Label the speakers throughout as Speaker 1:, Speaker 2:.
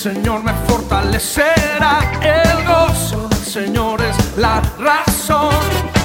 Speaker 1: Señor me fortalecerá. El gozo Señor es la razón.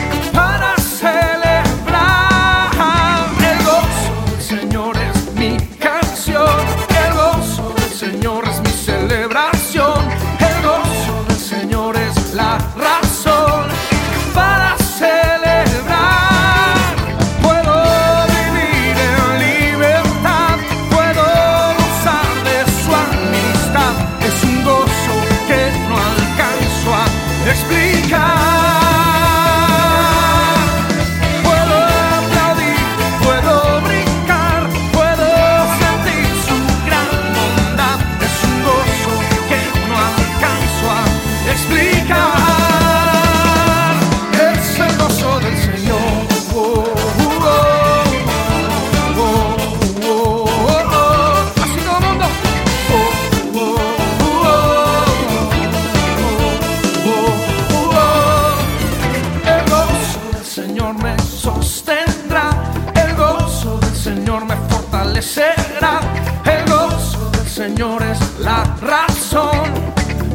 Speaker 1: Señor me sostendrá, el gozo del Señor me fortalecerá, el gozo del Señor es la razón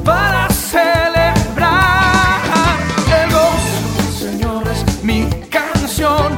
Speaker 1: para celebrar, el gozo del Señor es mi canción.